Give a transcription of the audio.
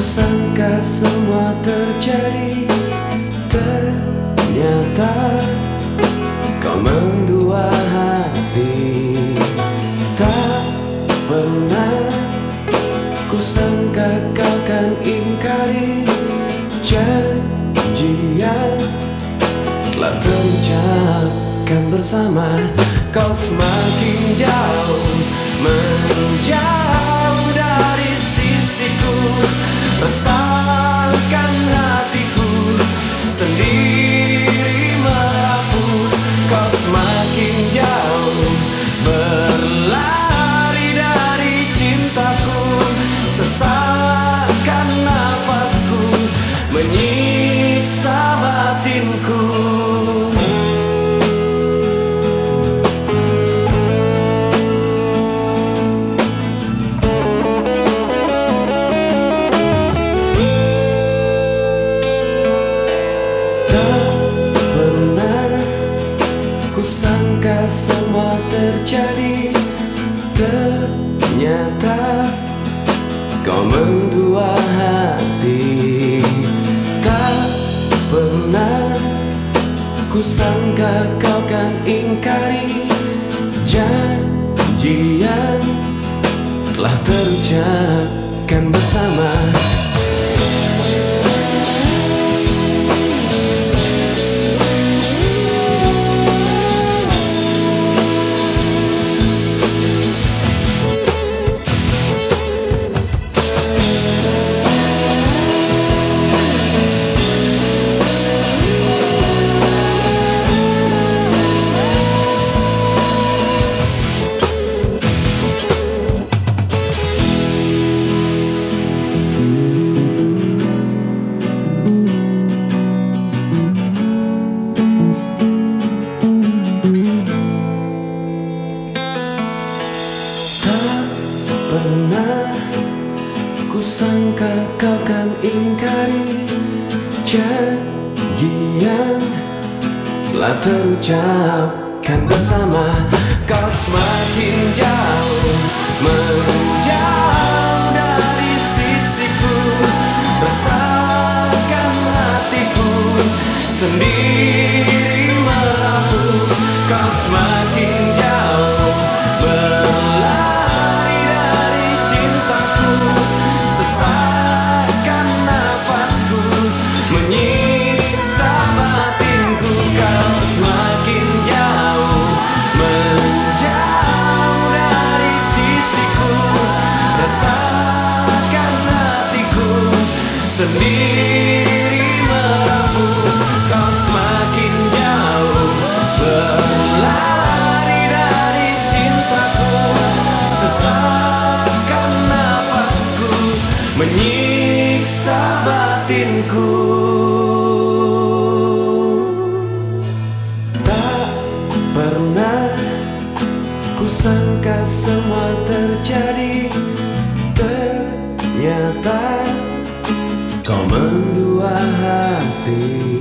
Kusangka semua terjadi Ternyata Kau mendua hati. Tak pernah Kusangka kau kan ingkari Janjian Telah terucapkan bersama. Kau semakin jauh Menjauh kau mendua hati Tak pernah kusangka kau kan ingkari Janjian telah terucapkan bersama kusangka kau kan ingkari Janjian. Telah terucapkan bersama Kau semakin jauh Menjauh dari sisiku. Rasakan hatiku Sendiri merapuh Kau semakin Ternyata kau mendua hati